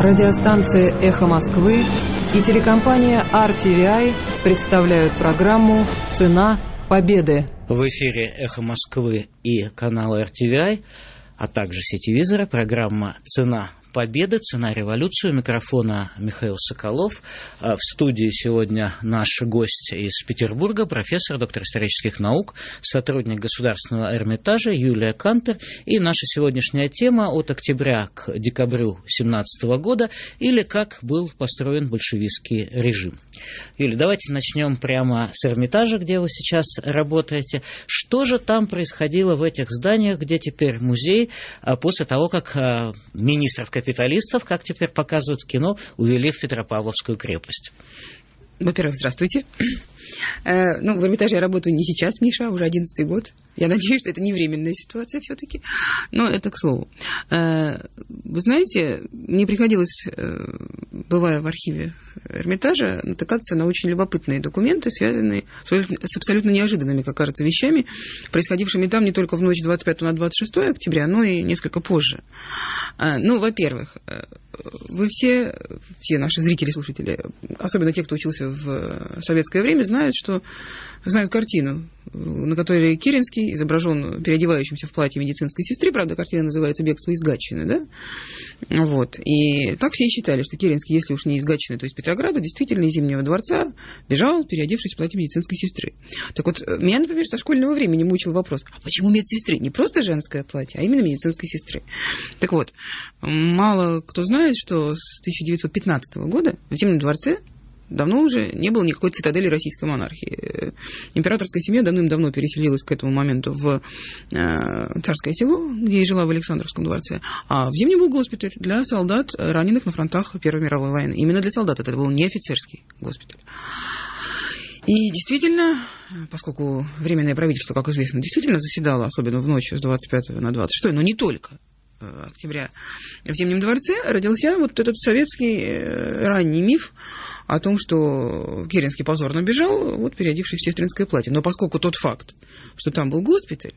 Радиостанция «Эхо Москвы» и телекомпания RTVI представляют программу «Цена победы». В эфире «Эхо Москвы» и канал RTVI, а также сетевизора программа «Цена победы, цена революции. Микрофона Михаил Соколов. А в студии сегодня наш гость из Петербурга, профессор, доктор исторических наук, сотрудник Государственного Эрмитажа Юлия Кантер. И наша сегодняшняя тема от октября к декабрю 17 года или как был построен большевистский режим. Юлия, давайте начнем прямо с Эрмитажа, где вы сейчас работаете. Что же там происходило в этих зданиях, где теперь музей, а после того, как а, министров капиталистов, как теперь показывают в кино, увели в Петропавловскую крепость. Во-первых, здравствуйте. Э, ну, в Эрмитаже я работаю не сейчас, Миша, а уже одиннадцатый год. Я надеюсь, что это не временная ситуация все-таки. Но это к слову. Э, вы знаете, мне приходилось, э, бывая в архиве Эрмитажа, натыкаться на очень любопытные документы, связанные с абсолютно неожиданными, как кажется, вещами, происходившими там не только в ночь 25 на 26 октября, но и несколько позже. Ну, во-первых, вы все, все наши зрители, слушатели, особенно те, кто учился в советское время, знают, что знают картину, на которой Керенский изображен переодевающимся в платье медицинской сестры, правда, картина называется «Бегство из Гатчины», да? Вот. И так все и считали, что Керенский, если уж не из Гатчины, то из Петрограда, действительно из Зимнего дворца бежал, переодевшись в платье медицинской сестры. Так вот, меня, например, со школьного времени мучил вопрос, а почему медсестры? Не просто женское платье, а именно медицинской сестры. Так вот, мало кто знает, что с 1915 года в Зимнем дворце давно уже не было никакой цитадели российской монархии. Императорская семья давным-давно переселилась к этому моменту в э, царское село, где и жила в Александровском дворце, а в Зимнем был госпиталь для солдат, раненых на фронтах Первой мировой войны. Именно для солдат это был не офицерский госпиталь. И действительно, поскольку Временное правительство, как известно, действительно заседало, особенно в ночь с 25 на 26, но не только э, октября в Зимнем дворце, родился вот этот советский э, ранний миф о том, что Керенский позорно бежал, вот переодевшись в сестринское платье. Но поскольку тот факт, что там был госпиталь,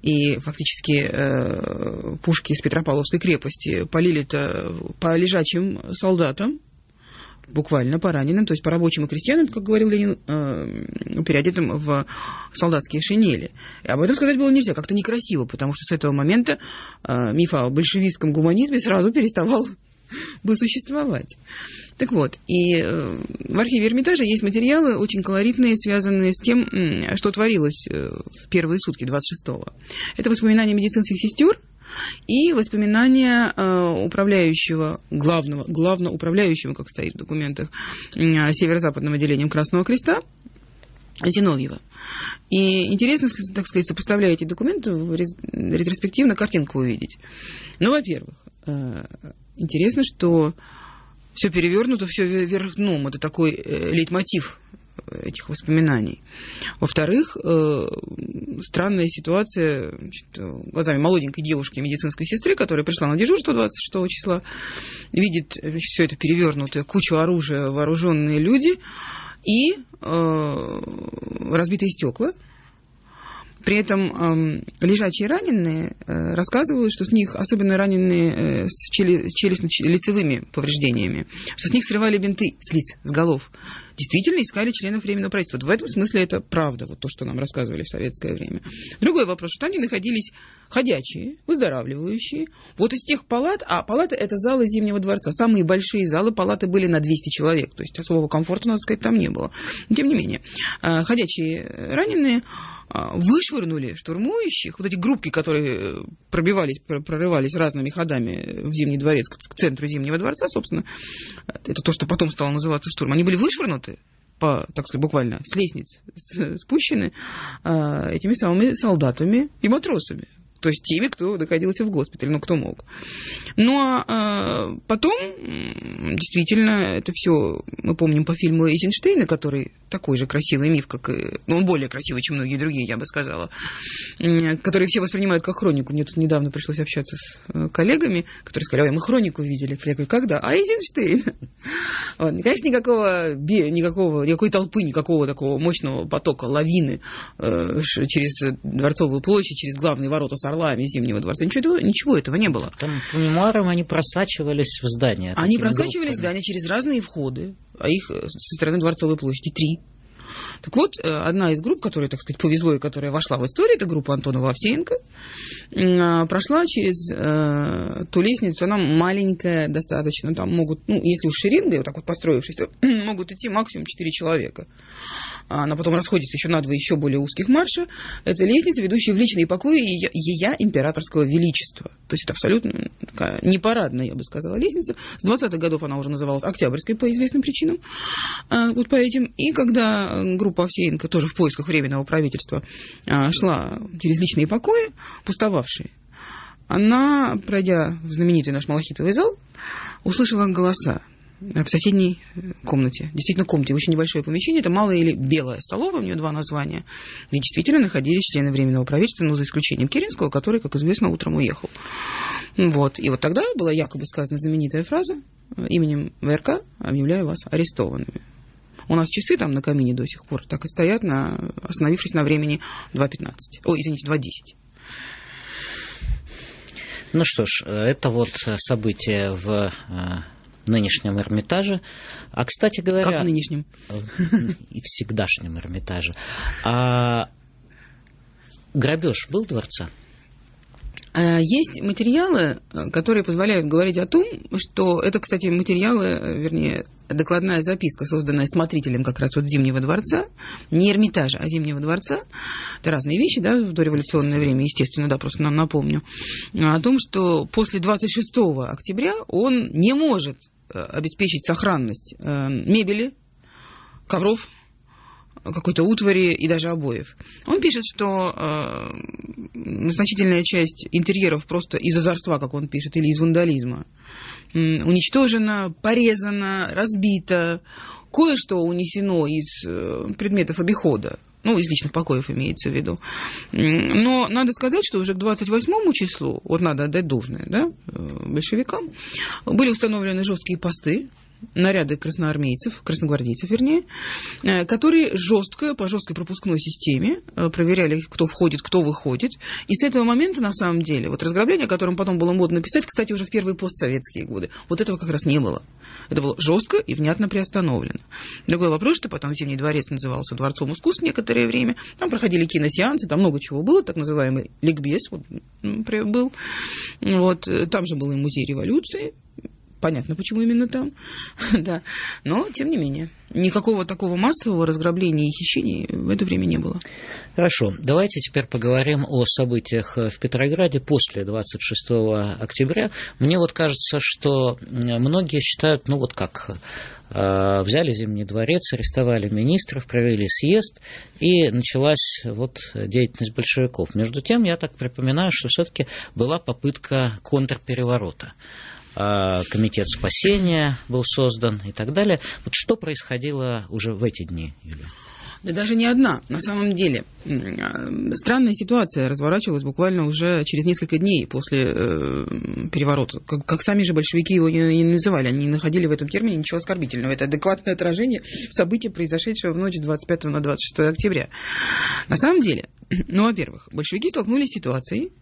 и фактически э, пушки из Петропавловской крепости полили-то по лежачим солдатам, буквально по раненым, то есть по рабочим и крестьянам, как говорил Ленин, э, переодетым в солдатские шинели. И об этом сказать было нельзя, как-то некрасиво, потому что с этого момента э, миф о большевистском гуманизме сразу переставал бы существовать. Так вот, и э, в архиве Эрмитажа есть материалы очень колоритные, связанные с тем, что творилось э, в первые сутки 26-го. Это воспоминания медицинских сестер, и воспоминания э, управляющего, главного, главного управляющего, как стоит в документах, северо-западным отделением Красного Креста, Зиновьева. И интересно, так сказать, сопоставляя эти документы, ретроспективно картинку увидеть. Ну, во-первых, интересно, что все перевернуто, все вверх дном. Это такой э, лейтмотив этих воспоминаний. Во-вторых, э, странная ситуация значит, глазами молоденькой девушки, медицинской сестры, которая пришла на дежурство 26 числа, видит все это перевернутое, кучу оружия, вооруженные люди и э, разбитые стекла. При этом э, лежачие раненые э, рассказывают, что с них, особенно раненые э, с челюстно-лицевыми повреждениями, что с них срывали бинты с лиц, с голов. Действительно искали членов Временного правительства. Вот в этом смысле это правда, вот то, что нам рассказывали в советское время. Другой вопрос, что там не находились ходячие, выздоравливающие. Вот из тех палат, а палаты это залы Зимнего дворца, самые большие залы, палаты были на 200 человек, то есть особого комфорта, надо сказать, там не было. Но, тем не менее, э, ходячие раненые вышвырнули штурмующих, вот эти группки, которые э, пробивались, прорывались разными ходами в Зимний дворец, к центру Зимнего дворца, собственно, это то, что потом стало называться штурм, они были вышвырнуты по, так сказать, буквально с лестниц спущены а, этими самыми солдатами и матросами. То есть теми, кто находился в госпитале, ну, кто мог. Ну, а, потом, действительно, это все мы помним по фильму Эйзенштейна, который такой же красивый миф, как и... Ну, он более красивый, чем многие другие, я бы сказала. Который все воспринимают как хронику. Мне тут недавно пришлось общаться с э, коллегами, которые сказали, ой, мы хронику видели. Я говорю, когда? А Эйзенштейн. Вот. Конечно, никакого, никакого, никакой толпы, никакого такого мощного потока, лавины э, через Дворцовую площадь, через главные ворота орлами Зимнего дворца. Ничего, ничего этого не было. Там по мемуарам они просачивались в здание. Они просачивались в здание через разные входы, а их э, со стороны Дворцовой площади три. Так вот, э, одна из групп, которая, так сказать, повезло и которая вошла в историю, это группа Антона Вовсеенко, а, прошла через э, ту лестницу, она маленькая достаточно, там могут, ну, если уж шеренгой, вот так вот построившись, то могут идти максимум четыре человека. А она потом расходится еще на два еще более узких марша. Это лестница, ведущая в личные покои ее императорского величества. То есть это абсолютно такая непарадная, я бы сказала, лестница. С 20-х годов она уже называлась Октябрьской по известным причинам. А, вот по этим. И когда группа Овсеенко тоже в поисках временного правительства а, шла через личные покои, пустовавшие, она, пройдя в знаменитый наш Малахитовый зал, услышала голоса в соседней комнате. Действительно, комнате, очень небольшое помещение. Это малая или белая столовая, у нее два названия, где действительно находились члены Временного правительства, но за исключением Керенского, который, как известно, утром уехал. Вот. И вот тогда была якобы сказана знаменитая фраза «Именем ВРК объявляю вас арестованными». У нас часы там на камине до сих пор так и стоят, на, остановившись на времени 2.15. Ой, извините, 2.10. Ну что ж, это вот событие в э, нынешнем Эрмитаже. А, кстати говоря... Как в нынешнем? И всегдашнем Эрмитаже. А грабеж был дворца? А, есть материалы, которые позволяют говорить о том, что это, кстати, материалы, вернее, докладная записка, созданная смотрителем как раз вот Зимнего дворца, не Эрмитажа, а Зимнего дворца. Это разные вещи, да, в дореволюционное время, естественно, да, просто нам напомню. О том, что после 26 октября он не может Э, обеспечить сохранность э, мебели, ковров, какой-то утвари и даже обоев. Он пишет, что э, значительная часть интерьеров просто из озорства, как он пишет, или из вандализма, э, уничтожена, порезана, разбита, кое-что унесено из э, предметов обихода. Ну, из личных покоев имеется в виду. Но надо сказать, что уже к 28 числу, вот надо отдать должное, да, э, большевикам, были установлены жесткие посты, наряды красноармейцев, красногвардейцев, вернее, э, которые жестко, по жесткой пропускной системе э, проверяли, кто входит, кто выходит. И с этого момента, на самом деле, вот разграбление, о котором потом было модно писать, кстати, уже в первые постсоветские годы, вот этого как раз не было. Это было жестко и внятно приостановлено. Другой вопрос, что потом Зимний дворец назывался Дворцом искусств некоторое время. Там проходили киносеансы, там много чего было, так называемый ликбез вот, был. Вот, там же был и музей революции, Понятно, почему именно там. да. Но, тем не менее, никакого такого массового разграбления и хищений в это время не было. Хорошо. Давайте теперь поговорим о событиях в Петрограде после 26 октября. Мне вот кажется, что многие считают, ну вот как э, взяли Зимний дворец, арестовали министров, провели съезд, и началась вот деятельность большевиков. Между тем, я так припоминаю, что все-таки была попытка контрпереворота. А, комитет спасения был создан и так далее. Вот что происходило уже в эти дни, Юлия? Да даже не одна. На самом деле, а, странная ситуация разворачивалась буквально уже через несколько дней после э, переворота. Как, как сами же большевики его не, не называли, они не находили в этом термине ничего оскорбительного. Это адекватное отражение событий, произошедшего в ночь с 25 на 26 октября. На самом деле, ну, во-первых, большевики столкнулись с ситуацией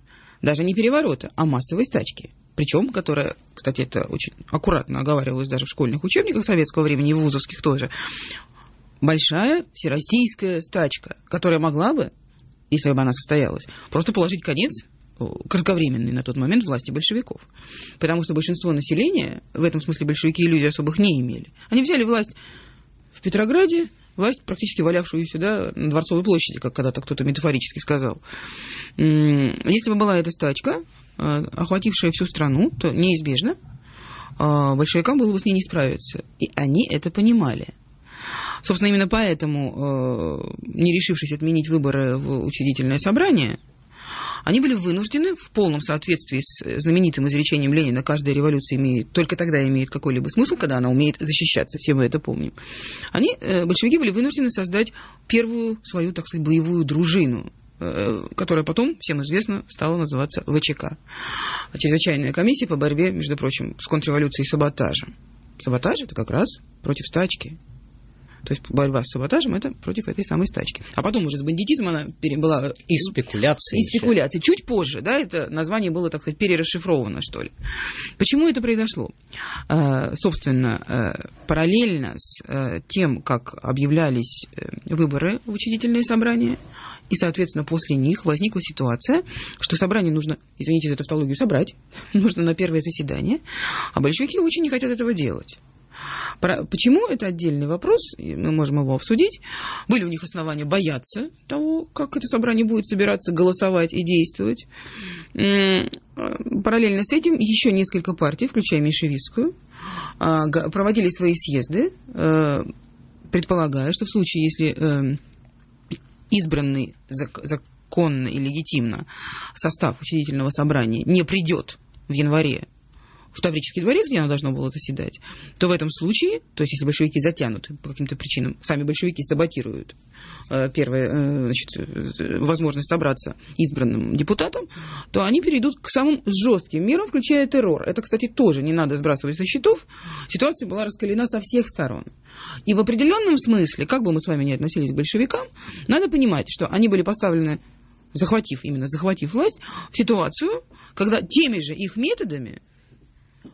даже не переворота, а массовой стачки – причем, которая, кстати, это очень аккуратно оговаривалось даже в школьных учебниках советского времени, и вузовских тоже, большая всероссийская стачка, которая могла бы, если бы она состоялась, просто положить конец э, кратковременной на тот момент власти большевиков. Потому что большинство населения, в этом смысле большевики иллюзий особых не имели. Они взяли власть в Петрограде, власть, практически валявшуюся да, на Дворцовой площади, как когда-то кто-то метафорически сказал. Если бы была эта стачка, Э, охватившая всю страну, то неизбежно э, большевикам было бы с ней не справиться. И они это понимали. Собственно, именно поэтому, э, не решившись отменить выборы в учредительное собрание, они были вынуждены в полном соответствии с э, знаменитым изречением Ленина «каждая революция имеет, только тогда имеет какой-либо смысл, когда она умеет защищаться», все мы это помним. Они, э, большевики, были вынуждены создать первую свою, так сказать, боевую дружину, э, которая потом, всем известно, стала называться ВЧК. Чрезвычайная комиссия по борьбе, между прочим, с контрреволюцией и саботажем. Саботаж – это как раз против стачки. То есть борьба с саботажем – это против этой самой стачки. А потом уже с бандитизмом она была... И спекуляции. И спекуляции. Чуть позже, да, это название было, так сказать, перерасшифровано, что ли. Почему это произошло? А, собственно, а, параллельно с тем, как объявлялись э, выборы в учредительные собрания, и, соответственно, после них возникла ситуация, что собрание нужно, извините за тавтологию, собрать, нужно на первое заседание, а большевики очень не хотят этого делать. Почему это отдельный вопрос, мы можем его обсудить. Были у них основания бояться того, как это собрание будет собираться, голосовать и действовать. Параллельно с этим еще несколько партий, включая меньшевистскую, а, проводили свои съезды, э, предполагая, что в случае, если э, избранный законно и легитимно состав учредительного собрания не придет в январе в Таврический дворец, где оно должно было заседать, то в этом случае, то есть если большевики затянут по каким-то причинам, сами большевики саботируют э, первое, э, значит, э, возможность собраться избранным депутатом, то они перейдут к самым жестким мерам, включая террор. Это, кстати, тоже не надо сбрасывать со счетов. Ситуация была раскалена со всех сторон. И в определенном смысле, как бы мы с вами ни относились к большевикам, надо понимать, что они были поставлены захватив, именно захватив власть, в ситуацию, когда теми же их методами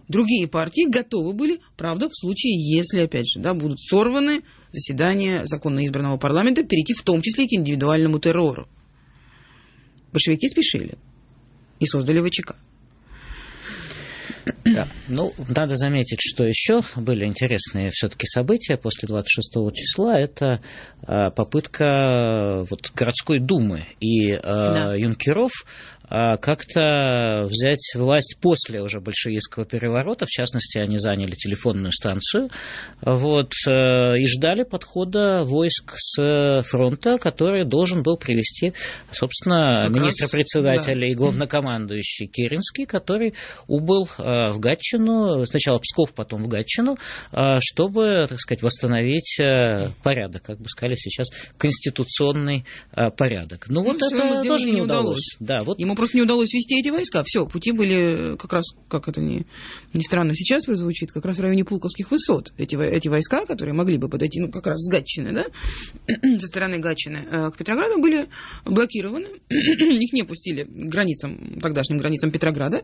Другие партии готовы были, правда, в случае, если, опять же, да, будут сорваны заседания законно избранного парламента, перейти в том числе и к индивидуальному террору. Большевики спешили и создали ВЧК. Да. Ну, надо заметить, что еще были интересные все-таки события после 26 числа. Это э, попытка вот, городской думы и э, да. юнкеров как-то взять власть после уже большевистского переворота. В частности, они заняли телефонную станцию вот, э, и ждали подхода войск с фронта, который должен был привести, собственно, министр-председателя да. и главнокомандующий Керенский, который убыл э, в Гатчину, сначала в Псков, потом в Гатчину, э, чтобы, так сказать, восстановить порядок, как бы сказали сейчас, конституционный порядок. Ну, вот ну, это тоже не удалось. удалось. Да, вот Ему просто не удалось вести эти войска. Все, пути были как раз, как это не, не странно сейчас прозвучит, как раз в районе Пулковских высот. Эти, эти войска, которые могли бы подойти, ну, как раз с Гатчины, да, со стороны Гатчины э, к Петрограду, были блокированы. Их не пустили к границам, тогдашним границам Петрограда.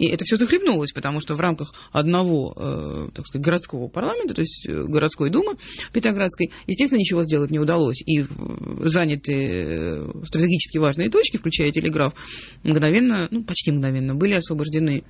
И это все захлебнулось, потому что в рамках одного, э, так сказать, городского парламента, то есть э, городской думы Петроградской, естественно, ничего сделать не удалось. И заняты стратегически важные точки, включая телеграф, мгновенно, ну, почти мгновенно были освобождены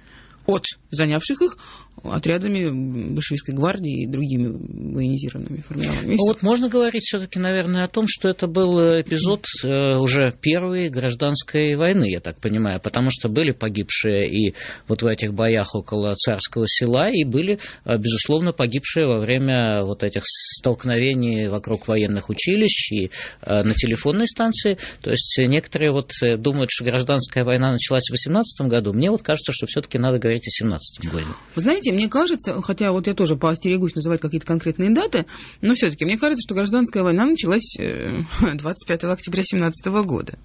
от занявших их отрядами большевистской гвардии и другими военизированными формированиями. Ну, вот можно говорить все-таки, наверное, о том, что это был эпизод э, уже первой гражданской войны, я так понимаю, потому что были погибшие и вот в этих боях около царского села, и были, э, безусловно, погибшие во время вот этих столкновений вокруг военных училищ и э, на телефонной станции. То есть некоторые вот думают, что гражданская война началась в 18 году. Мне вот кажется, что все-таки надо говорить о 17 году. Вы знаете, знаете, мне кажется, хотя вот я тоже поостерегусь называть какие-то конкретные даты, но все-таки мне кажется, что гражданская война началась 25 э, октября 17 года.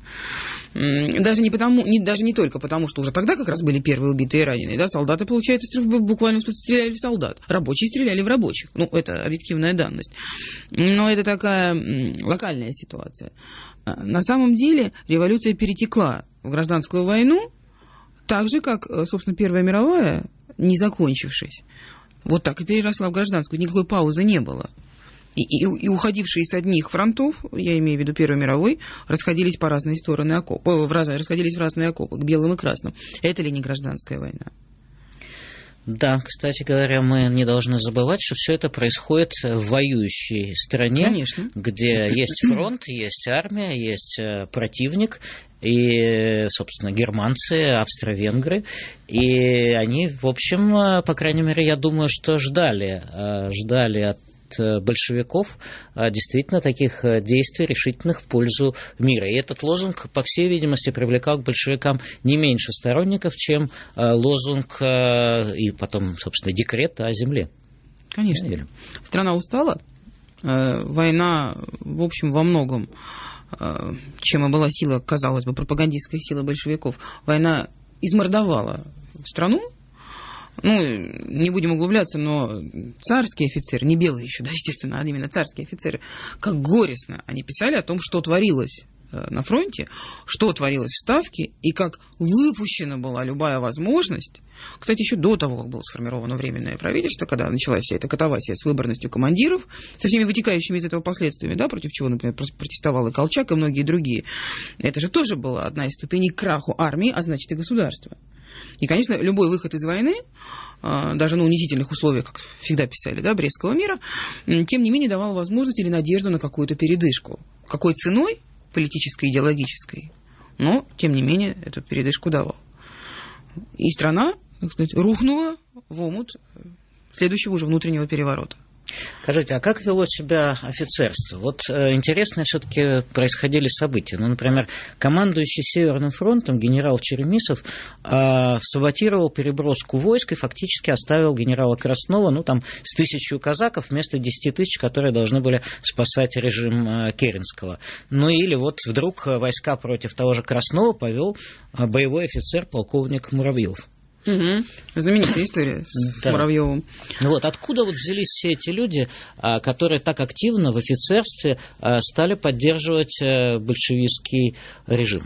Даже не, потому, не, даже не только потому, что уже тогда как раз были первые убитые и раненые. Да? Солдаты, получается, смысле стреляли в солдат. Рабочие стреляли в рабочих. Ну, это объективная данность. Но это такая локальная ситуация. А, на самом деле революция перетекла в гражданскую войну, так же, как, э, собственно, Первая мировая не закончившись. Вот так и переросла в гражданскую. Никакой паузы не было. И, и, и уходившие с одних фронтов, я имею в виду Первой мировой, расходились по разные стороны окопа, в раз, расходились в разные окопы, к белым и красным. Это ли не гражданская война? Да, кстати говоря, мы не должны забывать, что все это происходит в воюющей стране, Конечно. где есть фронт, есть армия, есть э, противник, и, собственно, германцы, австро-венгры, и они, в общем, по крайней мере, я думаю, что ждали, э, ждали от большевиков действительно таких действий решительных в пользу мира. И этот лозунг, по всей видимости, привлекал к большевикам не меньше сторонников, чем лозунг и потом, собственно, декрет о земле. Конечно. Страна устала. Война, в общем, во многом чем и была сила, казалось бы, пропагандистская сила большевиков. Война измордовала страну, ну, не будем углубляться, но царские офицеры, не белые еще, да, естественно, а именно царские офицеры, как горестно они писали о том, что творилось э, на фронте, что творилось в Ставке, и как выпущена была любая возможность. Кстати, еще до того, как было сформировано Временное правительство, когда началась вся эта катавасия с выборностью командиров, со всеми вытекающими из этого последствиями, да, против чего, например, протестовал и Колчак, и многие другие. Это же тоже была одна из ступеней к краху армии, а значит и государства. И, конечно, любой выход из войны, а, даже на унизительных условиях, как всегда писали, да, Брестского мира, тем не менее давал возможность или надежду на какую-то передышку. Какой ценой? Политической, идеологической. Но, тем не менее, эту передышку давал. И страна, так сказать, рухнула в омут следующего уже внутреннего переворота. Скажите, а как вело себя офицерство? Вот э, интересно все-таки происходили события. Ну, например, командующий Северным фронтом генерал Черемисов э, саботировал переброску войск и фактически оставил генерала Краснова, ну, там, с тысячу казаков вместо десяти тысяч, которые должны были спасать режим э, Керенского. Ну, или вот вдруг войска против того же Краснова повел э, боевой офицер полковник Муравьев. Угу. Знаменитая история с да. Муравьевым. Ну вот откуда вот взялись все эти люди, а, которые так активно в офицерстве а, стали поддерживать э, большевистский режим?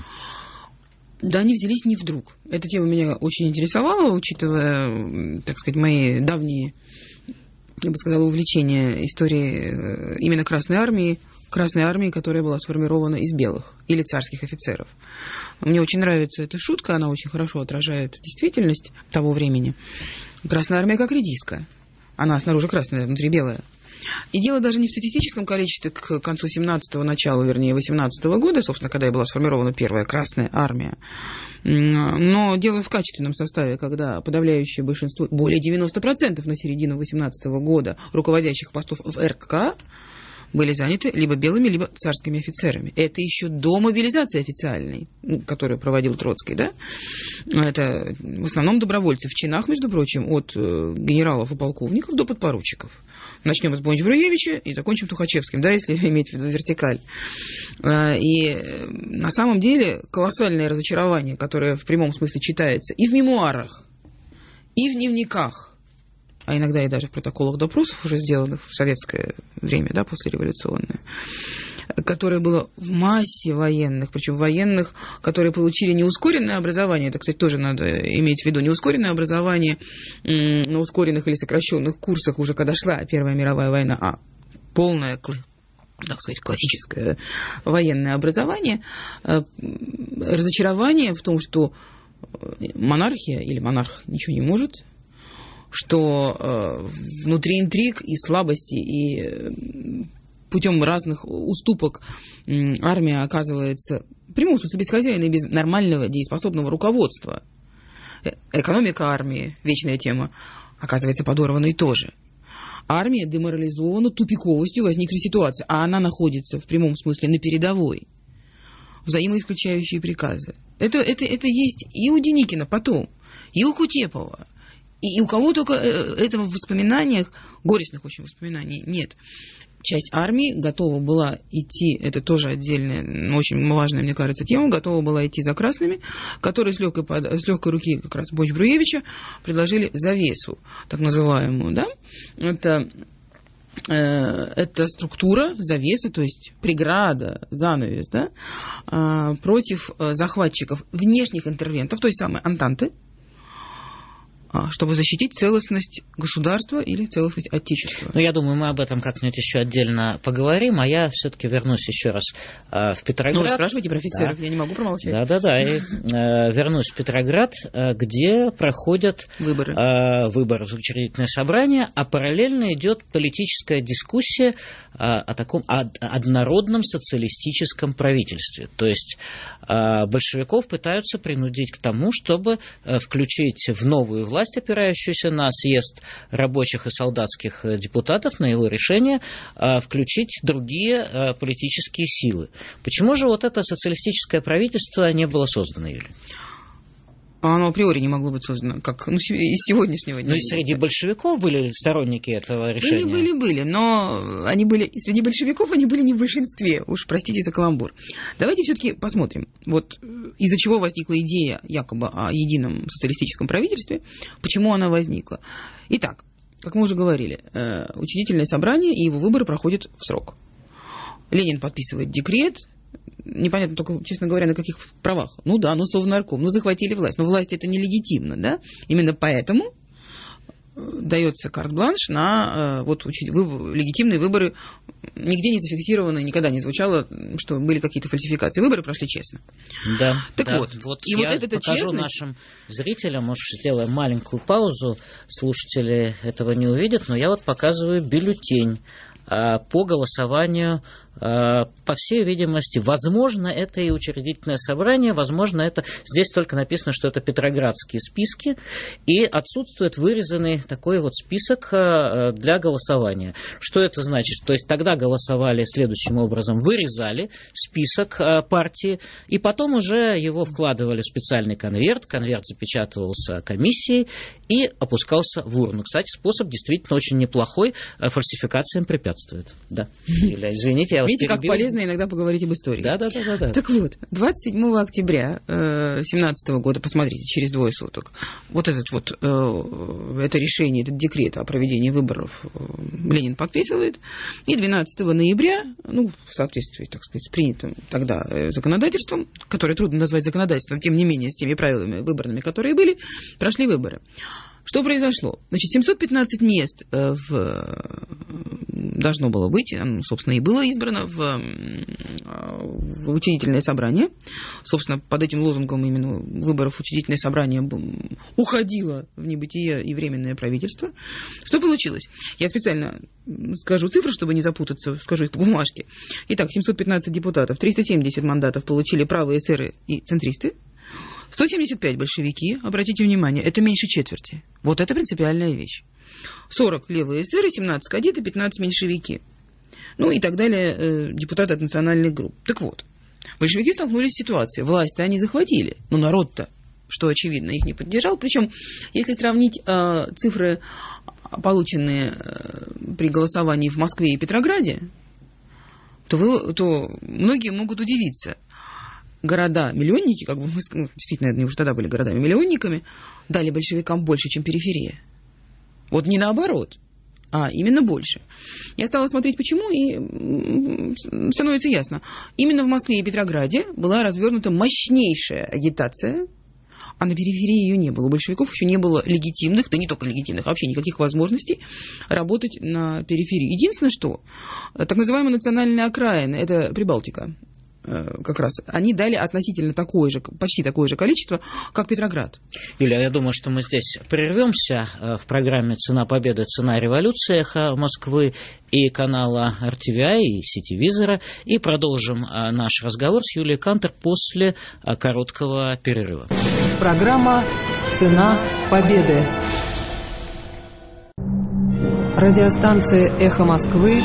Да, они взялись не вдруг. Эта тема меня очень интересовала, учитывая, так сказать, мои давние, я бы сказала, увлечения историей э, именно Красной Армии, Красной Армии, которая была сформирована из белых или царских офицеров. Мне очень нравится эта шутка, она очень хорошо отражает действительность того времени. Красная Армия как редиска. Она снаружи красная, внутри белая. И дело даже не в статистическом количестве к концу 17-го, начала, вернее, 18-го года, собственно, когда и была сформирована первая Красная Армия, но дело в качественном составе, когда подавляющее большинство, более 90% на середину 18 -го года руководящих постов в РК были заняты либо белыми, либо царскими офицерами. Это еще до мобилизации официальной, ну, которую проводил Троцкий, да? Это в основном добровольцы в чинах, между прочим, от э, генералов и полковников до подпоручиков. Начнем с Бонч-Бруевича и закончим Тухачевским, да, если иметь в виду вертикаль. А, и э, на самом деле колоссальное разочарование, которое в прямом смысле читается и в мемуарах, и в дневниках а иногда и даже в протоколах допросов, уже сделанных в советское время, да, послереволюционное, которое было в массе военных, причем военных, которые получили не ускоренное образование, это, кстати, тоже надо иметь в виду, не ускоренное образование на ускоренных или сокращенных курсах уже когда шла Первая мировая война, а полное так сказать, классическое военное образование, э, разочарование в том, что монархия или монарх ничего не может, что э, внутри интриг и слабости, и э, путем разных уступок армия оказывается в прямом смысле без хозяина и без нормального дееспособного руководства. Э, экономика армии, вечная тема, оказывается подорванной тоже. Армия деморализована тупиковостью возникшей ситуации, а она находится в прямом смысле на передовой. Взаимоисключающие приказы. Это, это, это есть и у Деникина потом, и у Кутепова, и, и у кого только э, этого в воспоминаниях, горестных очень воспоминаний, нет. Часть армии готова была идти, это тоже отдельная, очень важная, мне кажется, тема, готова была идти за красными, которые с легкой, с легкой руки как раз Боч Бруевича предложили завесу, так называемую, да, это э, это структура завесы, то есть преграда, занавес, да, а, против э, захватчиков внешних интервентов, той самой Антанты, чтобы защитить целостность государства или целостность Отечества. Ну, я думаю, мы об этом как-нибудь еще отдельно поговорим, а я все-таки вернусь еще раз э, в Петроград. Ну, вы спрашиваете про офицеров, да. я не могу промолчать. Да-да-да, и э, вернусь в Петроград, э, где проходят выборы. Э, выборы в учредительное собрание, а параллельно идет политическая дискуссия э, о таком однородном социалистическом правительстве. То есть э, большевиков пытаются принудить к тому, чтобы э, включить в новую власть власть, опирающуюся на съезд рабочих и солдатских депутатов, на его решение включить другие политические силы. Почему же вот это социалистическое правительство не было создано, Юлия? А оно априори не могло быть создано, как ну, из сегодняшнего дня. Ну и среди большевиков были сторонники этого решения? Были, были, были, но они были, среди большевиков они были не в большинстве, уж простите за каламбур. Давайте все-таки посмотрим, вот э, из-за чего возникла идея якобы о едином социалистическом правительстве, почему она возникла. Итак, как мы уже говорили, э, учредительное собрание и его выборы проходят в срок. Ленин подписывает декрет, непонятно только, честно говоря, на каких правах. Ну да, ну совнарком, ну захватили власть. Но власть это нелегитимно, да? Именно поэтому э, дается карт-бланш на э, вот, выбор, легитимные выборы. Нигде не зафиксировано, никогда не звучало, что были какие-то фальсификации. Выборы прошли честно. Да. Так да. вот, вот и я вот это покажу честность... нашим зрителям, может, сделаем маленькую паузу. Слушатели этого не увидят, но я вот показываю бюллетень э, по голосованию по всей видимости, возможно, это и учредительное собрание, возможно, это здесь только написано, что это петроградские списки, и отсутствует вырезанный такой вот список э, для голосования. Что это значит? То есть тогда голосовали следующим образом, вырезали список э, партии, и потом уже его вкладывали в специальный конверт, конверт запечатывался комиссией и опускался в урну. Кстати, способ действительно очень неплохой, фальсификациям препятствует. Да. Или, извините, я Видите, как полезно иногда поговорить об истории. Да, да, да, да. Так вот, 27 октября 2017 э, года, посмотрите, через двое суток, вот этот вот, э, это решение, этот декрет о проведении выборов э, Ленин подписывает, и 12 ноября, ну, в соответствии, так сказать, с принятым тогда законодательством, которое трудно назвать законодательством, тем не менее, с теми правилами выборными, которые были, прошли выборы. Что произошло? Значит, 715 мест в должно было быть, оно, собственно, и было избрано в, в учредительное собрание. Собственно, под этим лозунгом именно выборов учредительное собрание уходило в небытие и временное правительство. Что получилось? Я специально скажу цифры, чтобы не запутаться, скажу их по бумажке. Итак, 715 депутатов, 370 мандатов получили правые эсеры и центристы, 175 большевики, обратите внимание, это меньше четверти. Вот это принципиальная вещь. 40 левые эсеры, 17 кадеты, 15 меньшевики. Ну и так далее, э, депутаты от национальных групп. Так вот, большевики столкнулись с ситуацией. Власть-то они захватили, но народ-то, что очевидно, их не поддержал. Причем, если сравнить э, цифры, полученные э, при голосовании в Москве и Петрограде, то, вы, то многие могут удивиться. Города-миллионники, как бы мы, ну, действительно, они уже тогда были городами-миллионниками, дали большевикам больше, чем периферия. Вот не наоборот, а именно больше. Я стала смотреть, почему, и становится ясно. Именно в Москве и Петрограде была развернута мощнейшая агитация, а на периферии ее не было. У большевиков еще не было легитимных, да не только легитимных, а вообще никаких возможностей работать на периферии. Единственное, что так называемая национальная окраина, это Прибалтика, Э, как раз, они дали относительно такое же, почти такое же количество, как Петроград. Юлия, я думаю, что мы здесь прервемся э, в программе «Цена победы, цена революции» эхо Москвы и канала RTVI, и сетевизора, и продолжим э, наш разговор с Юлией Кантер после короткого перерыва. Программа «Цена победы». Радиостанция «Эхо Москвы»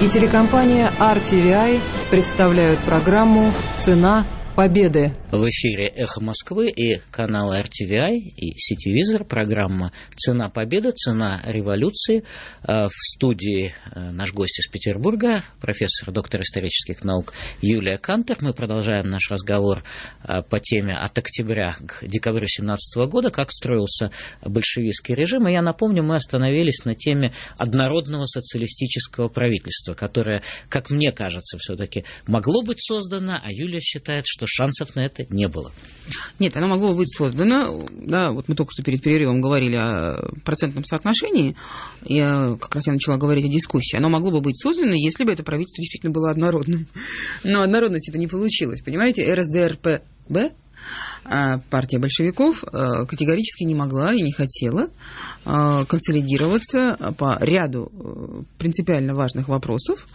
и телекомпания RTVI представляют программу «Цена победы». В эфире «Эхо Москвы» и канал RTVI и сетевизор, программа «Цена победы», «Цена революции». Э, в студии э, наш гость из Петербурга, профессор, доктор исторических наук Юлия Кантер. Мы продолжаем наш разговор э, по теме от октября к декабрю 17 года, как строился большевистский режим. И я напомню, мы остановились на теме однородного социалистического правительства, которое, как мне кажется, все-таки могло быть создано, а Юлия считает, что шансов на это не было. Нет, оно могло быть создано. Да, вот мы только что перед перерывом говорили о процентном соотношении. Я как раз я начала говорить о дискуссии. Оно могло бы быть создано, если бы это правительство действительно было однородным. Но однородность это не получилось. Понимаете, РСДРПБ А партия большевиков э, категорически не могла и не хотела э, консолидироваться по ряду э, принципиально важных вопросов,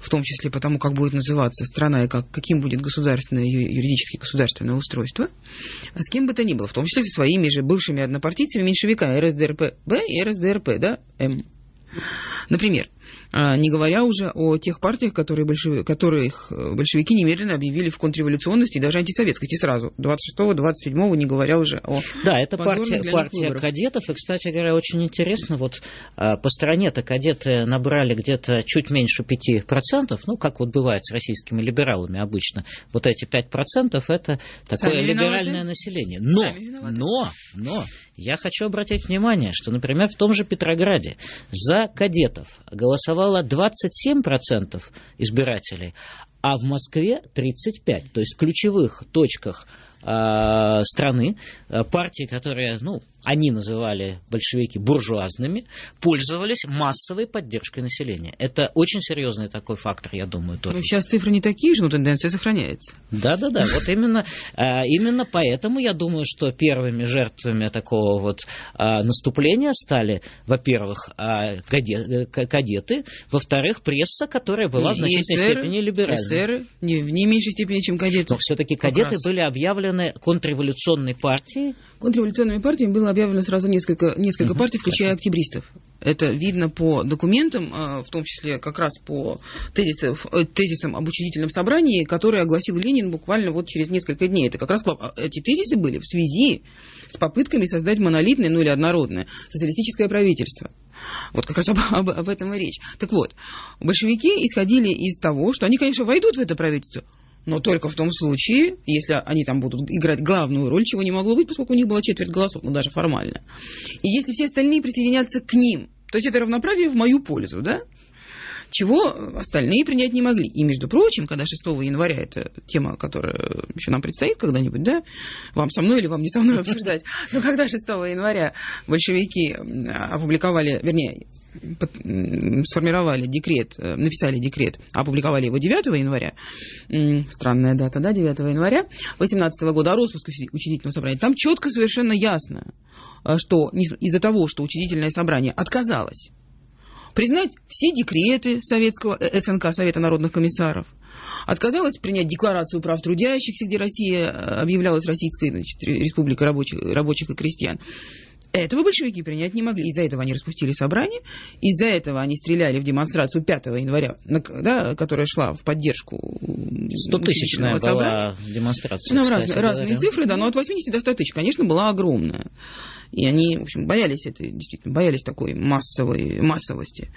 в том числе по тому, как будет называться страна и как, каким будет государственное, юридически государственное устройство, а с кем бы то ни было, в том числе со своими же бывшими однопартийцами, меньшевиками РСДРП-Б и РСДРП, да, М. Например, не говоря уже о тех партиях, которые большеви... которых э, большевики немедленно объявили в контрреволюционности и даже антисоветскости сразу, 26-го, 27-го, не говоря уже о Да, это партия, партия кадетов, и, кстати говоря, очень интересно, вот а, по стране-то кадеты набрали где-то чуть меньше 5%, ну, как вот бывает с российскими либералами обычно, вот эти 5% это такое Сами либеральное виноваты. население. Но, но, но, я хочу обратить внимание, что, например, в том же Петрограде за кадетов голосовало 27% избирателей, а в Москве 35%. То есть в ключевых точках э, страны э, партии, которые, ну, они называли большевики буржуазными, пользовались массовой поддержкой населения. Это очень серьезный такой фактор, я думаю, тоже. Но сейчас цифры не такие же, но тенденция сохраняется. Да-да-да, вот именно, э, именно поэтому я думаю, что первыми жертвами такого вот э, наступления стали, во-первых, э, кадеты, во-вторых, пресса, которая была в значительной эсеры, степени либеральной. Эсеры, не, в не меньшей степени, чем кадеты. Но все-таки кадеты были объявлены контрреволюционной партией. Контрреволюционными партиями было объявлено сразу несколько, несколько uh-huh. партий, включая октябристов. Это видно по документам, а, в том числе как раз по тезисам, э, тезисам об учредительном собрании, которые огласил Ленин буквально вот через несколько дней. Это как раз а, эти тезисы были в связи с попытками создать монолитное, ну или однородное социалистическое правительство. Вот как раз об, об, об этом и речь. Так вот, большевики исходили из того, что они, конечно, войдут в это правительство, но только в том случае, если они там будут играть главную роль, чего не могло быть, поскольку у них была четверть голосов, ну даже формально. И если все остальные присоединятся к ним, то есть это равноправие в мою пользу, да? чего остальные принять не могли. И, между прочим, когда 6 января, это тема, которая еще нам предстоит когда-нибудь, да, вам со мной или вам не со мной обсуждать, но когда 6 января большевики опубликовали, вернее, сформировали декрет, э, написали декрет, опубликовали его 9 января, странная дата, да, 9 января 2018 года, о распуске учредительного собрания, там четко совершенно ясно, э, что из-за того, что учредительное собрание отказалось признать все декреты Советского, э, СНК, Совета народных комиссаров, отказалась принять Декларацию прав трудящихся, где Россия объявлялась Российской значит, Республикой рабочих, рабочих и крестьян. Этого большевики принять не могли. Из-за этого они распустили собрание, из-за этого они стреляли в демонстрацию 5 января, да, которая шла в поддержку 100-тысячная была демонстрация. Ну, разные, разные цифры, да, но от 80 до 100 тысяч, конечно, была огромная. И они, в общем, боялись этой, действительно, боялись такой массовой, массовости.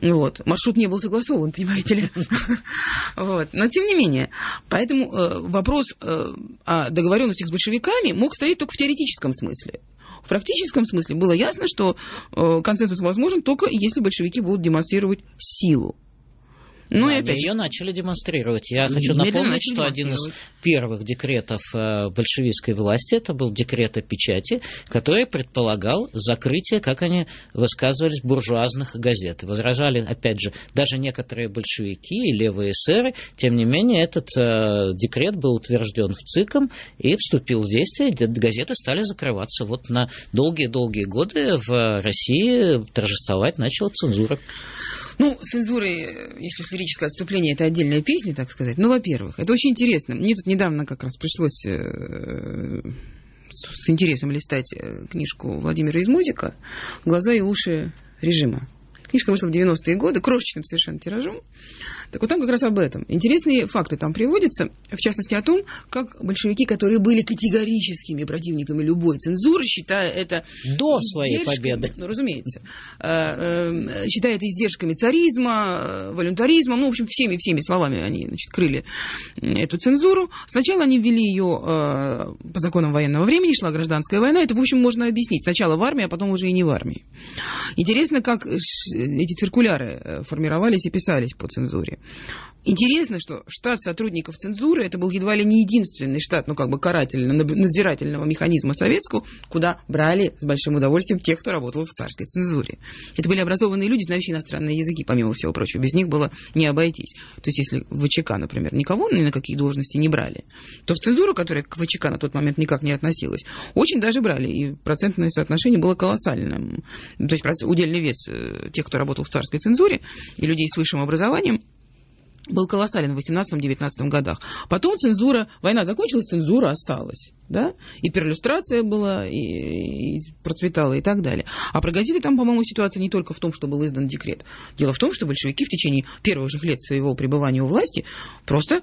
Вот. Маршрут не был согласован, понимаете ли. Вот. Но тем не менее, поэтому э, вопрос э, о договоренностях с большевиками мог стоять только в теоретическом смысле. В практическом смысле было ясно, что э, консенсус возможен только если большевики будут демонстрировать силу. Ну, и опять... Ее начали демонстрировать. Я хочу напомнить, что один из первых декретов э, большевистской власти, это был декрет о печати, который предполагал закрытие, как они высказывались, буржуазных газет. Возражали, опять же, даже некоторые большевики и левые эсеры, тем не менее, этот э, декрет был утвержден в ЦИКом и вступил в действие, газеты стали закрываться. Вот на долгие-долгие годы в России торжествовать начала цензура. Ну, с цензурой, если уж лирическое отступление, это отдельная песня, так сказать. Ну, во-первых, это очень интересно. Мне тут недавно как раз пришлось э, с интересом листать э, книжку Владимира Измузика «Глаза и уши режима». Книжка вышла в 90-е годы, крошечным совершенно тиражом. Так вот там как раз об этом. Интересные факты там приводятся, в частности о том, как большевики, которые были категорическими противниками любой цензуры, считая это... До своей победы. Ну, разумеется. Э, э, считая это издержками царизма, волюнтаризма, ну, в общем, всеми-всеми словами они, значит, крыли эту цензуру. Сначала они ввели ее э, по законам военного времени, шла гражданская война. Это, в общем, можно объяснить. Сначала в армии, а потом уже и не в армии. Интересно, как эти циркуляры формировались и писались по цензуре. Интересно, что штат сотрудников цензуры это был едва ли не единственный штат, ну как бы карательного, надзирательного механизма советского, куда брали с большим удовольствием тех, кто работал в царской цензуре. Это были образованные люди, знающие иностранные языки, помимо всего прочего. Без них было не обойтись. То есть если в ВЧК, например, никого ни на какие должности не брали, то в цензуру, которая к ВЧК на тот момент никак не относилась, очень даже брали. И процентное соотношение было колоссальным. То есть удельный вес э, тех, кто работал в царской цензуре, и людей с высшим образованием – был колоссален в 18-19 годах. Потом цензура, война закончилась, цензура осталась. Да? И перлюстрация была, и, и процветала, и так далее. А про газеты там, по-моему, ситуация не только в том, что был издан декрет. Дело в том, что большевики в течение первых же лет своего пребывания у власти просто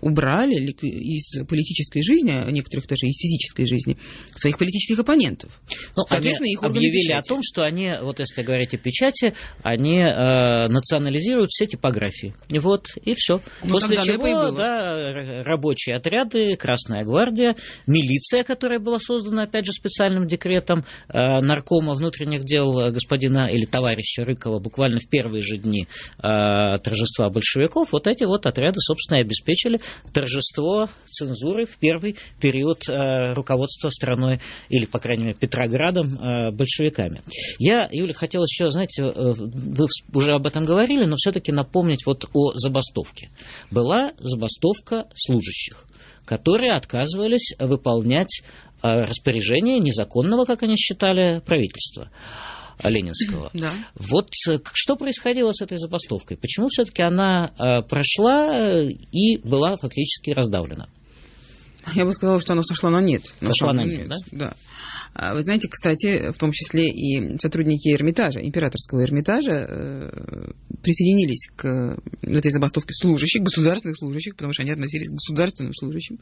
убрали из политической жизни, а некоторых даже из физической жизни, своих политических оппонентов. Ну, Соответственно, их объявили печати. о том, что они, вот если говорить о печати, они э, национализируют все типографии. Вот, и все. Ну, После чего, да, рабочие отряды, Красная гвардия, милиция, которая была создана, опять же, специальным декретом э, наркома внутренних дел господина или товарища Рыкова буквально в первые же дни э, торжества большевиков, вот эти вот отряды, собственно, и обеспечили обозначили торжество цензуры в первый период э, руководства страной, или, по крайней мере, Петроградом, э, большевиками. Я, Юля, хотел еще, знаете, э, вы уже об этом говорили, но все-таки напомнить вот о забастовке. Была забастовка служащих, которые отказывались выполнять распоряжение незаконного, как они считали, правительства. Ленинского. Да. Вот э, что происходило с этой забастовкой? Почему все-таки она э, прошла э, и была фактически раздавлена? Я бы сказала, что она сошла на нет. Сошла на нет, да? Да. А вы знаете, кстати, в том числе и сотрудники Эрмитажа, императорского Эрмитажа, э, присоединились к этой забастовке служащих, государственных служащих, потому что они относились к государственным служащим.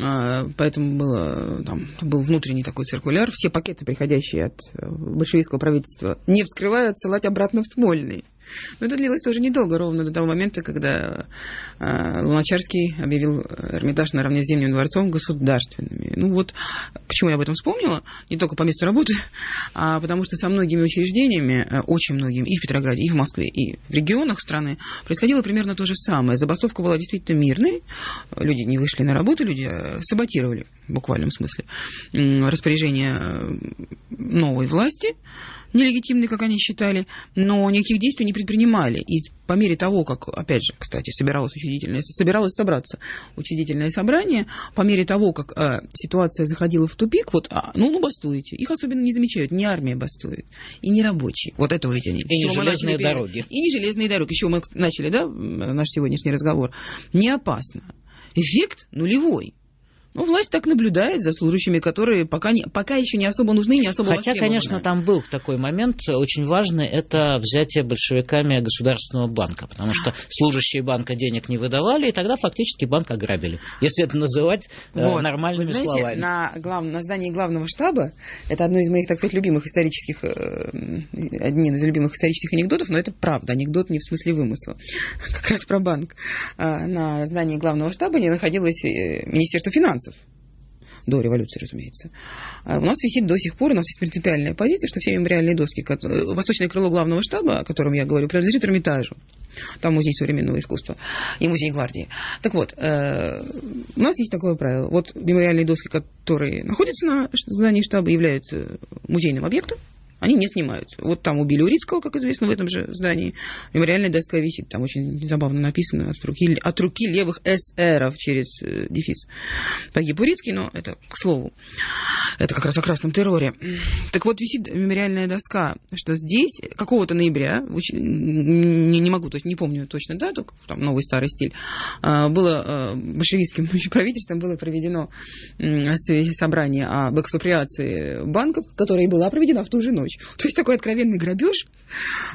А, поэтому было, там, был внутренний такой циркуляр. Все пакеты, приходящие от э, большевистского правительства, не вскрывая, отсылать обратно в Смольный. Но это длилось тоже недолго, ровно до того момента, когда э, Луначарский объявил Эрмитаж наравне с Зимним дворцом государственными. Ну вот, почему я об этом вспомнила, не только по месту работы, а потому что со многими учреждениями, э, очень многими, и в Петрограде, и в Москве, и в регионах страны, происходило примерно то же самое. Забастовка была действительно мирной, люди не вышли на работу, люди э, саботировали в буквальном смысле распоряжение э, новой власти, нелегитимный, как они считали, но никаких действий не предпринимали. И по мере того, как, опять же, кстати, собиралось учредительное, собиралось собраться учредительное собрание, по мере того, как э, ситуация заходила в тупик, вот, а, ну, ну, бастуете. Их особенно не замечают. Не армия бастует, и не рабочие. Вот этого ведь они. И не железные дороги. И не железные дороги. Еще мы начали, да, наш сегодняшний разговор. Не опасно. Эффект нулевой. Ну, власть так наблюдает за служащими, которые пока, не, пока еще не особо нужны, не особо Хотя, конечно, там был такой момент очень важный, это взятие большевиками Государственного банка, потому что служащие банка денег не выдавали, и тогда фактически банк ограбили, если это называть э, вот. нормальными Вы знаете, словами. На, глав, на здании главного штаба, это одно из моих, так сказать, любимых исторических, э, один из любимых исторических анекдотов, но это правда, анекдот не в смысле вымысла, как раз про банк. А, на здании главного штаба не находилось э, Министерство финансов, финансов. До революции, разумеется. А у нас висит до сих пор, у нас есть принципиальная позиция, что все мемориальные доски, восточное крыло главного штаба, о котором я говорю, принадлежит Эрмитажу. Там музей современного искусства и музей гвардии. Так вот, э, у нас есть такое правило. Вот мемориальные доски, которые находятся на здании штаба, являются музейным объектом, они не снимаются. Вот там убили Урицкого, как известно, в этом же здании. Мемориальная доска висит. Там очень забавно написано от руки, от руки левых эсеров через э, дефис. Погиб Урицкий, но это к слову. Это как раз о красном терроре. Так вот, висит мемориальная доска, что здесь какого-то ноября, не, не могу, не помню точно дату, там новый старый стиль, а, было э, большевистским правительством было проведено собрание об экспроприации банков, которое была проведена в ту же ночь ночь. То есть такой откровенный грабеж,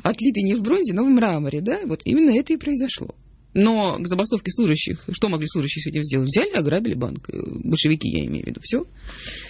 отлитый не в бронзе, но в мраморе, да, вот именно это и произошло. Но к забастовке служащих, что могли служащие с этим сделать? Взяли, ограбили банк. Большевики, я имею в виду. Все.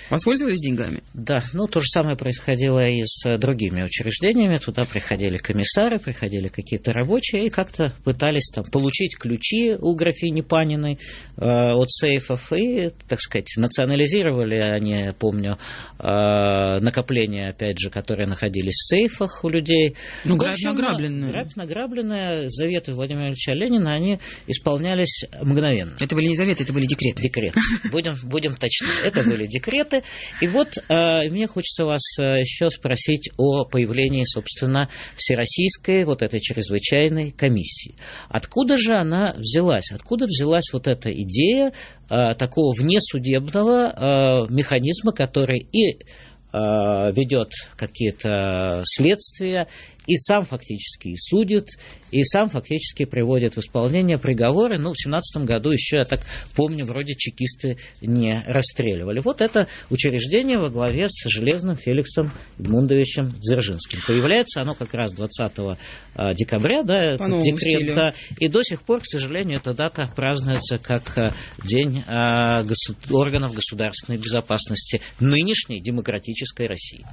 Воспользовались деньгами. Да, ну то же самое происходило и с другими учреждениями. Туда приходили комиссары, приходили какие-то рабочие и как-то пытались там получить ключи у графини Паниной э, от сейфов и, так сказать, национализировали они, помню, э, накопления, опять же, которые находились в сейфах у людей. Ну, грабь награбленное. Грабь награбленное. Заветы Владимира Ильича Ленина совершенно, они исполнялись мгновенно. Это были не заветы, это были декреты. Декреты. Будем, будем точны. Это были декреты. И вот э, мне хочется вас э, еще спросить о появлении, собственно, Всероссийской вот этой чрезвычайной комиссии. Откуда же она взялась? Откуда взялась вот эта идея э, такого внесудебного э, механизма, который и э, ведет какие-то следствия и сам фактически и судит, и сам фактически приводит в исполнение приговоры. Ну, в 17 году еще, я так помню, вроде чекисты не расстреливали. Вот это учреждение во главе с Железным Феликсом Эдмундовичем Дзержинским. Появляется оно как раз 20 а, декабря, да, этот декрет, да, и до сих пор, к сожалению, эта дата празднуется как а, День а, органов государственной безопасности нынешней демократической России.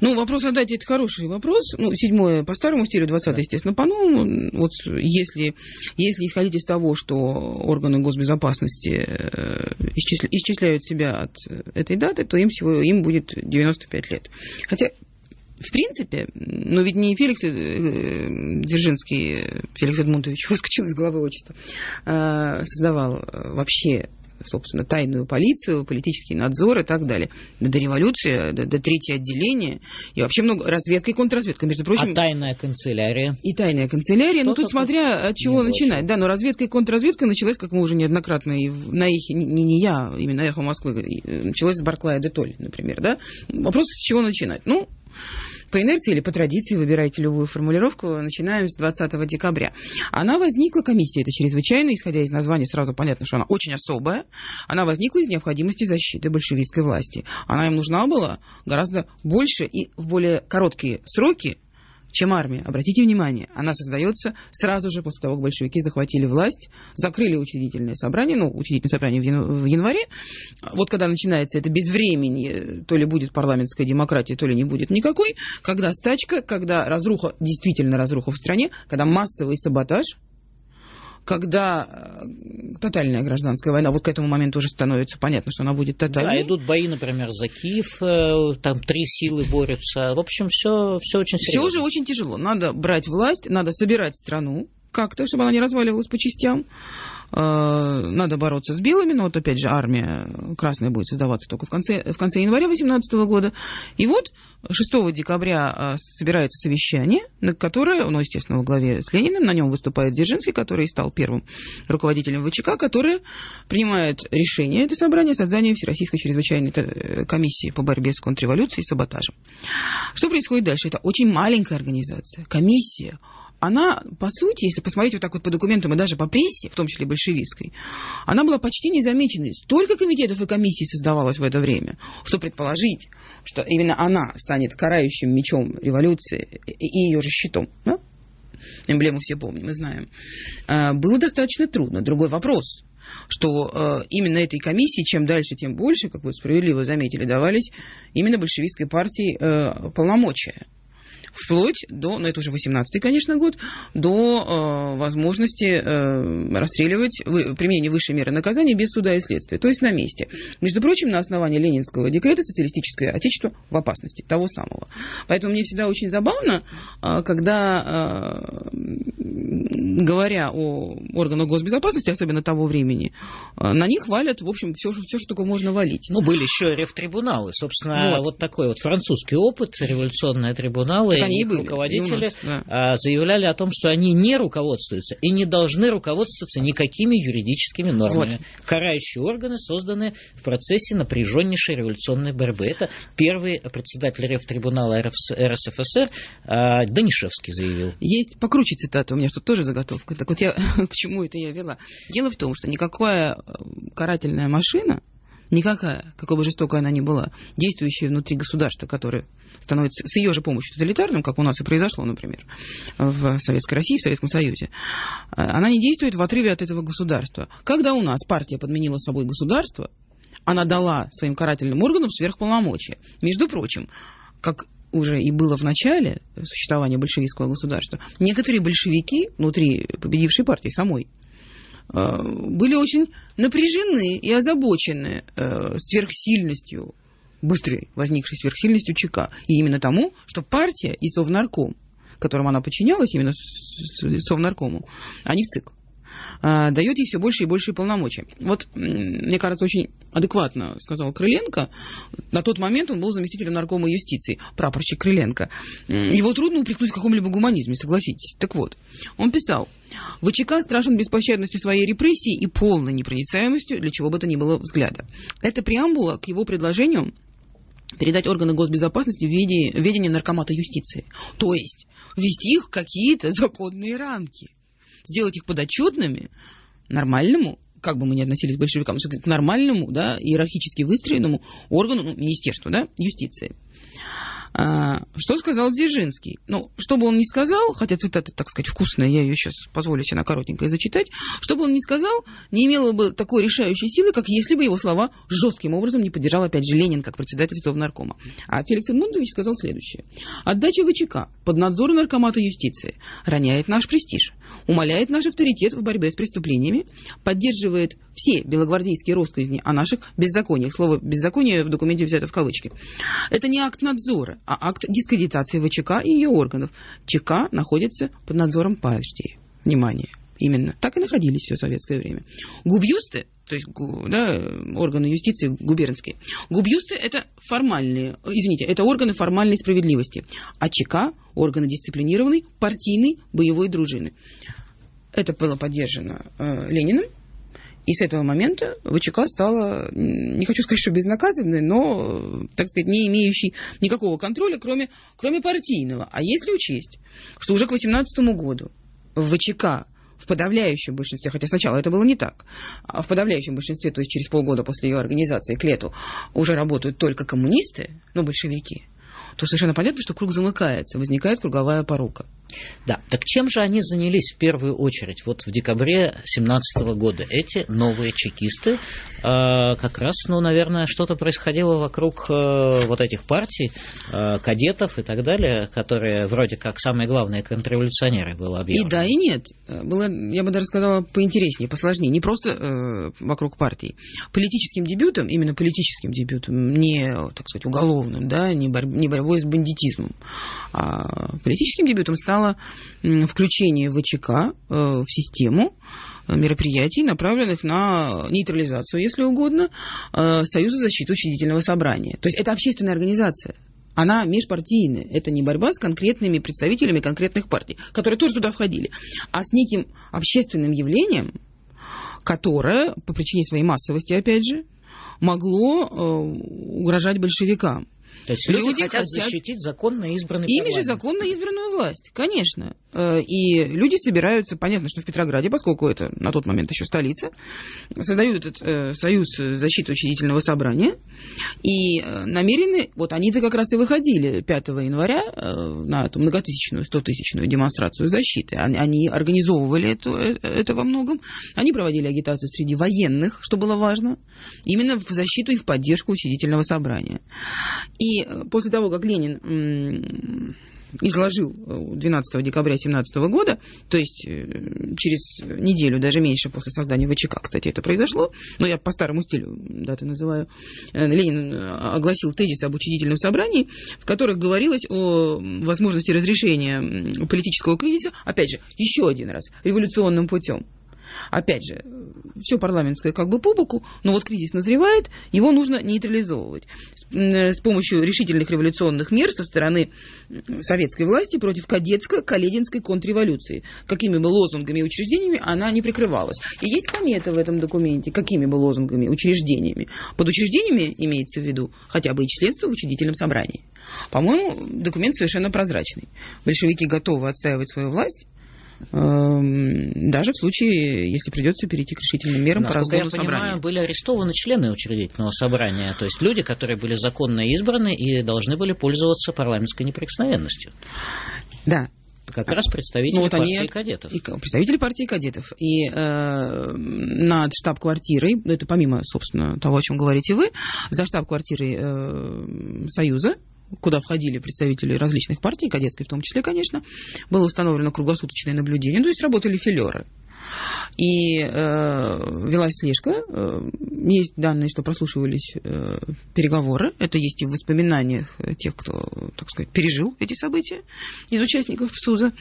Ну, вопрос о дате – это хороший вопрос. Ну, седьмое по старому стилю, двадцатое, естественно, по новому. Вот если, если исходить из того, что органы госбезопасности э, исчисляют себя от этой даты, то им всего им будет 95 лет. Хотя в принципе, но ведь не Феликс э, Дзержинский, Феликс Эдмундович, выскочил из головы отчества, а, создавал вообще собственно, тайную полицию, политический надзор и так далее. До революции, до, до третье отделение, и вообще много, разведка и контрразведка, между прочим. А тайная канцелярия? И тайная канцелярия, ну тут смотря от чего начинать. Да, но разведка и контрразведка началась, как мы уже неоднократно и на эхе, не, не я, именно эхо Москвы, началась с Барклая де Толь, например, да. Вопрос, с чего начинать? Ну, по инерции или по традиции, выбирайте любую формулировку, начинаем с 20 декабря. Она возникла, комиссия это чрезвычайно, исходя из названия сразу понятно, что она очень особая. Она возникла из необходимости защиты большевистской власти. Она им нужна была гораздо больше и в более короткие сроки, чем армия. Обратите внимание, она создается сразу же после того, как большевики захватили власть, закрыли учредительное собрание, ну, учредительное собрание в январе. Вот когда начинается это без времени, то ли будет парламентская демократия, то ли не будет никакой, когда стачка, когда разруха, действительно разруха в стране, когда массовый саботаж, когда э, тотальная гражданская война, вот к этому моменту уже становится понятно, что она будет тотальной. Да, идут бои, например, за Киев, э, там три силы борются. В общем, все, все очень серьезно. Все уже очень тяжело. Надо брать власть, надо собирать страну как-то, чтобы она не разваливалась по частям. Э, надо бороться с белыми, но вот опять же армия красная будет создаваться только в конце, в конце января 2018 года. И вот 6 декабря э, собирается совещание, на которое, ну, естественно, во главе с Лениным, на нем выступает Дзержинский, который стал первым руководителем ВЧК, которое принимает решение, это собрание, создания Всероссийской чрезвычайной э, комиссии по борьбе с контрреволюцией и саботажем. Что происходит дальше? Это очень маленькая организация, комиссия, она, по сути, если посмотреть вот так вот по документам и даже по прессе, в том числе большевистской, она была почти незамеченной. Столько комитетов и комиссий создавалось в это время, что предположить, что именно она станет карающим мечом революции и ее же щитом, да? эмблему все помним и знаем, а, было достаточно трудно. Другой вопрос, что э, именно этой комиссии, чем дальше, тем больше, как вы справедливо заметили, давались именно большевистской партии э, полномочия вплоть до, ну это уже 18-й, конечно, год, до э, возможности э, расстреливать, вы, применение высшей меры наказания без суда и следствия, то есть на месте. Между прочим, на основании ленинского декрета социалистическое отечество в опасности, того самого. Поэтому мне всегда очень забавно, э, когда, э, говоря о органах госбезопасности, особенно того времени, э, на них валят, в общем, все, все, что только можно валить. Ну, были еще рефтрибуналы, собственно, вот, вот такой вот французский опыт, революционные трибуналы, они и были, руководители и нас, да. А, заявляли о том, что они не руководствуются и не должны руководствоваться никакими юридическими нормами. Вот. Карающие органы созданы в процессе напряженнейшей революционной борьбы. Это первый председатель Ревтрибунала РСФСР а, Данишевский заявил. Есть покруче цитата, у меня что тоже заготовка. Так вот я к чему это я вела? Дело в том, что никакая э, карательная машина никакая, какой бы жестокой она ни была, действующая внутри государства, которое становится с ее же помощью тоталитарным, как у нас и произошло, например, в Советской России, в Советском Союзе, она не действует в отрыве от этого государства. Когда у нас партия подменила собой государство, она дала своим карательным органам сверхполномочия. Между прочим, как уже и было в начале существования большевистского государства, некоторые большевики внутри победившей партии самой Э, были очень напряжены и озабочены э, сверхсильностью, быстрой возникшей сверхсильностью ЧК. И именно тому, что партия и Совнарком которым она подчинялась, именно Совнаркому, не в ЦИК. А, дает ей все больше и больше полномочий. Вот, мне кажется, очень адекватно сказал Крыленко. На тот момент он был заместителем наркома юстиции, прапорщик Крыленко. Его трудно упрекнуть в каком-либо гуманизме, согласитесь. Так вот, он писал, ВЧК страшен беспощадностью своей репрессии и полной непроницаемостью для чего бы то ни было взгляда. Это преамбула к его предложению передать органы госбезопасности в виде, ведение наркомата юстиции. То есть ввести их в какие-то законные рамки сделать их подотчетными нормальному как бы мы ни относились к большевикам, к нормальному, да, иерархически выстроенному органу, ну, министерству, да, юстиции. А, что сказал Дзержинский? Ну, что бы он ни сказал, хотя цитата, так сказать, вкусная, я ее сейчас позволю себе на коротенькое зачитать, что бы он ни сказал, не имело бы такой решающей силы, как если бы его слова жестким образом не поддержал, опять же, Ленин, как председатель Совнаркома. А Феликс Эдмундович сказал следующее. Отдача ВЧК под надзор наркомата юстиции роняет наш престиж, умаляет наш авторитет в борьбе с преступлениями, поддерживает все белогвардейские россказни о наших беззакониях. Слово «беззаконие» в документе взято в кавычки. Это не акт надзора, а акт дискредитации ВЧК и ее органов. ЧК находится под надзором партии. Внимание. Именно. Так и находились все советское время. Губьюсты, то есть да, органы юстиции губернские, губьюсты – это формальные, извините, это органы формальной справедливости, а ЧК – органы дисциплинированной, партийной, боевой дружины. Это было поддержано э, Лениным, и с этого момента ВЧК стала, не хочу сказать, что безнаказанной, но, так сказать, не имеющей никакого контроля, кроме, кроме партийного. А если учесть, что уже к 2018 году в ВЧК в подавляющем большинстве, хотя сначала это было не так, а в подавляющем большинстве, то есть через полгода после ее организации к лету, уже работают только коммунисты, ну, большевики, то совершенно понятно, что круг замыкается, возникает круговая порука. Да, так чем же они занялись в первую очередь? Вот в декабре 2017 года эти новые чекисты, э, как раз, ну, наверное, что-то происходило вокруг э, вот этих партий, э, кадетов и так далее, которые вроде как самые главные контрреволюционеры было объявлено. И да, и нет. Было, я бы даже сказала, поинтереснее, посложнее. Не просто э, вокруг партий. Политическим дебютом, именно политическим дебютом, не, так сказать, уголовным, да, не, борь, не борьбой с бандитизмом, а политическим дебютом стало стало включение ВЧК э, в систему э, мероприятий, направленных на нейтрализацию, если угодно, э, Союза защиты учредительного собрания. То есть это общественная организация. Она межпартийная. Это не борьба с конкретными представителями конкретных партий, которые тоже туда входили, а с неким общественным явлением, которое, по причине своей массовости, опять же, могло угрожать большевикам. То есть люди, люди хотят, хотят защитить законно избранный Ими же законно избранную власть, конечно. Э, и люди собираются, понятно, что в Петрограде, поскольку это на тот момент еще столица, создают этот э, союз защиты учредительного собрания и э, намерены, вот они-то как раз и выходили 5 января на эту многотысячную, стотысячную демонстрацию защиты. Они, они организовывали это, это во многом. Они проводили агитацию среди военных, что было важно, именно в защиту и в поддержку учредительного собрания. И Э, после того, как Ленин изложил 12 э, декабря 2017 года, то есть э, через неделю, даже меньше после создания ВЧК, кстати, это произошло, но я по старому стилю даты называю, Ленин огласил тезис об учредительном собрании, в которых говорилось о возможности разрешения политического кризиса, опять же, еще один раз, революционным путем. Опять же, все парламентское как бы по но вот кризис назревает, его нужно нейтрализовывать с, э, с помощью решительных революционных мер со стороны советской власти против кадетско-калединской контрреволюции. Какими бы лозунгами и учреждениями она не прикрывалась. И есть комета в этом документе, какими бы лозунгами, учреждениями. Под учреждениями имеется в виду хотя бы и членство в учредительном собрании. По-моему, документ совершенно прозрачный. Большевики готовы отстаивать свою власть, даже в случае, если придется перейти к решительным мерам Насколько по разгону я собрания. понимаю, были арестованы члены учредительного собрания, то есть люди, которые были законно избраны и должны были пользоваться парламентской неприкосновенностью. Да, как раз представители ну, вот партии они, кадетов. И, представители партии кадетов. И э, над штаб-квартирой, ну, это помимо, собственно, того, о чем говорите вы, за штаб-квартирой э, Союза куда входили представители различных партий, кадетской в том числе, конечно, было установлено круглосуточное наблюдение, то есть работали филеры. И э, велась слежка. Э, есть данные, что прослушивались э, переговоры. Это есть и в воспоминаниях тех, кто, так сказать, пережил эти события из участников ПСУЗа.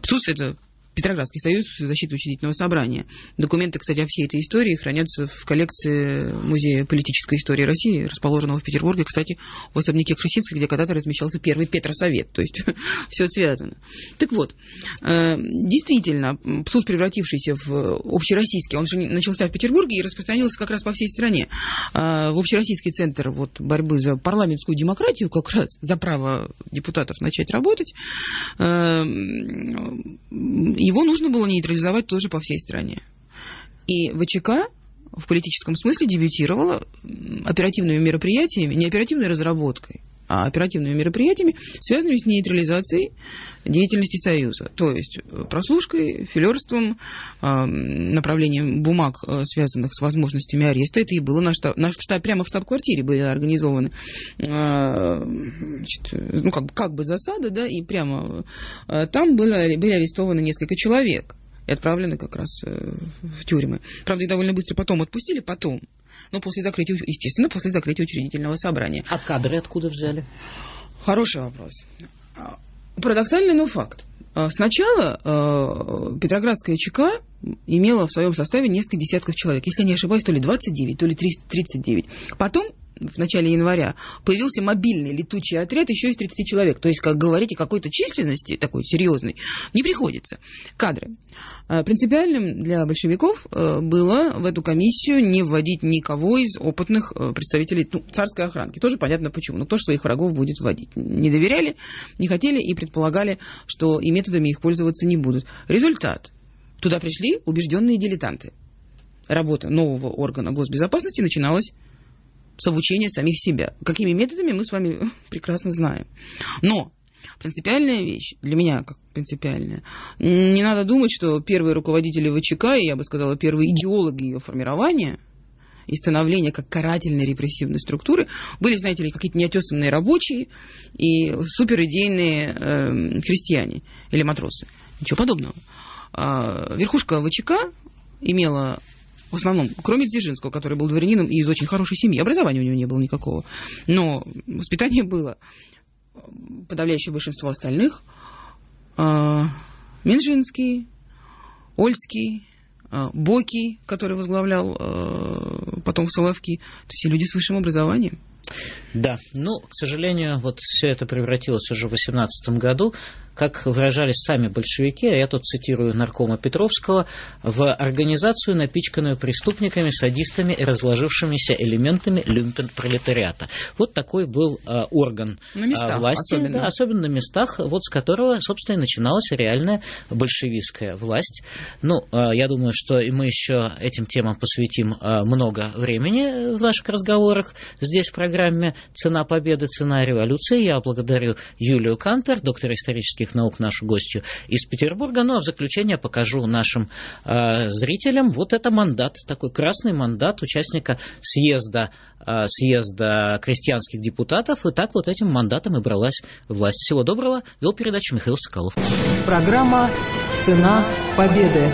ПСУЗ – это Петроградский союз защиты учредительного собрания. Документы, кстати, о всей этой истории хранятся в коллекции Музея политической истории России, расположенного в Петербурге, кстати, в особняке Крысинской, где когда-то размещался первый Петросовет. То есть все связано. Так вот, э, действительно, ПСУС, превратившийся в общероссийский, он же начался в Петербурге и распространился как раз по всей стране. Э, в общероссийский центр вот, борьбы за парламентскую демократию, как раз за право депутатов начать работать, э, его нужно было нейтрализовать тоже по всей стране. И ВЧК в политическом смысле дебютировала оперативными мероприятиями, не оперативной разработкой, оперативными мероприятиями, связанными с нейтрализацией деятельности Союза. То есть э, прослушкой, филерством, направлением бумаг, э, связанных с возможностями ареста. Это и было на штаб, штаб, прямо в штаб-квартире были организованы а, значит, ну, как, как бы засада, да, и прямо э, там было, были арестованы несколько человек и отправлены как раз в тюрьмы. Правда, их довольно быстро потом отпустили, потом. Но после закрытия, естественно, после закрытия учредительного собрания. А кадры откуда взяли? Хороший вопрос. Парадоксальный, но факт. А, сначала э, Петроградская ЧК имела в своем составе несколько десятков человек. Если не ошибаюсь, то ли 29, то ли 39. Потом в начале января появился мобильный летучий отряд еще из 30 человек. То есть, как говорить о какой-то численности такой серьезной, не приходится. Кадры. А, принципиальным для большевиков э, было в эту комиссию не вводить никого из опытных э, представителей ну, царской охранки. Тоже понятно почему. Но кто же своих врагов будет вводить? Не доверяли, не хотели и предполагали, что и методами их пользоваться не будут. Результат. Туда пришли убежденные дилетанты. Работа нового органа госбезопасности начиналась с обучения самих себя. Какими методами мы с вами прекрасно знаем. Но принципиальная вещь, для меня как принципиальная, не надо думать, что первые руководители ВЧК, и я бы сказала, первые идеологи ее формирования и становления как карательной репрессивной структуры были, знаете ли, какие-то неотесанные рабочие и суперидейные э, крестьяне или матросы. Ничего подобного. А, верхушка ВЧК имела в основном, кроме Дзержинского, который был дворянином и из очень хорошей семьи. Образования у него не было никакого. Но воспитание было. Подавляющее большинство остальных. Э, Минжинский, Ольский, э, Бокий, который возглавлял э, потом в Соловки. Это все люди с высшим образованием. Да, ну, к сожалению, вот все это превратилось уже в 2018 году как выражались сами большевики, а я тут цитирую наркома Петровского, в организацию, напичканную преступниками, садистами и разложившимися элементами люмпен-пролетариата. Вот такой был э, орган на местах, э, власти, особенно. Да, особенно на местах, вот с которого, собственно, и начиналась реальная большевистская власть. Ну, э, я думаю, что и мы еще этим темам посвятим э, много времени в наших разговорах здесь в программе «Цена победы, цена революции». Я благодарю Юлию Кантер, доктор исторических исторических наук, нашу гостью из Петербурга. Ну а в заключение покажу нашим э, зрителям вот это мандат, такой красный мандат участника съезда, э, съезда крестьянских депутатов. И так вот этим мандатом и бралась власть. Всего доброго. Вел передачу Михаил Соколов. Программа «Цена победы».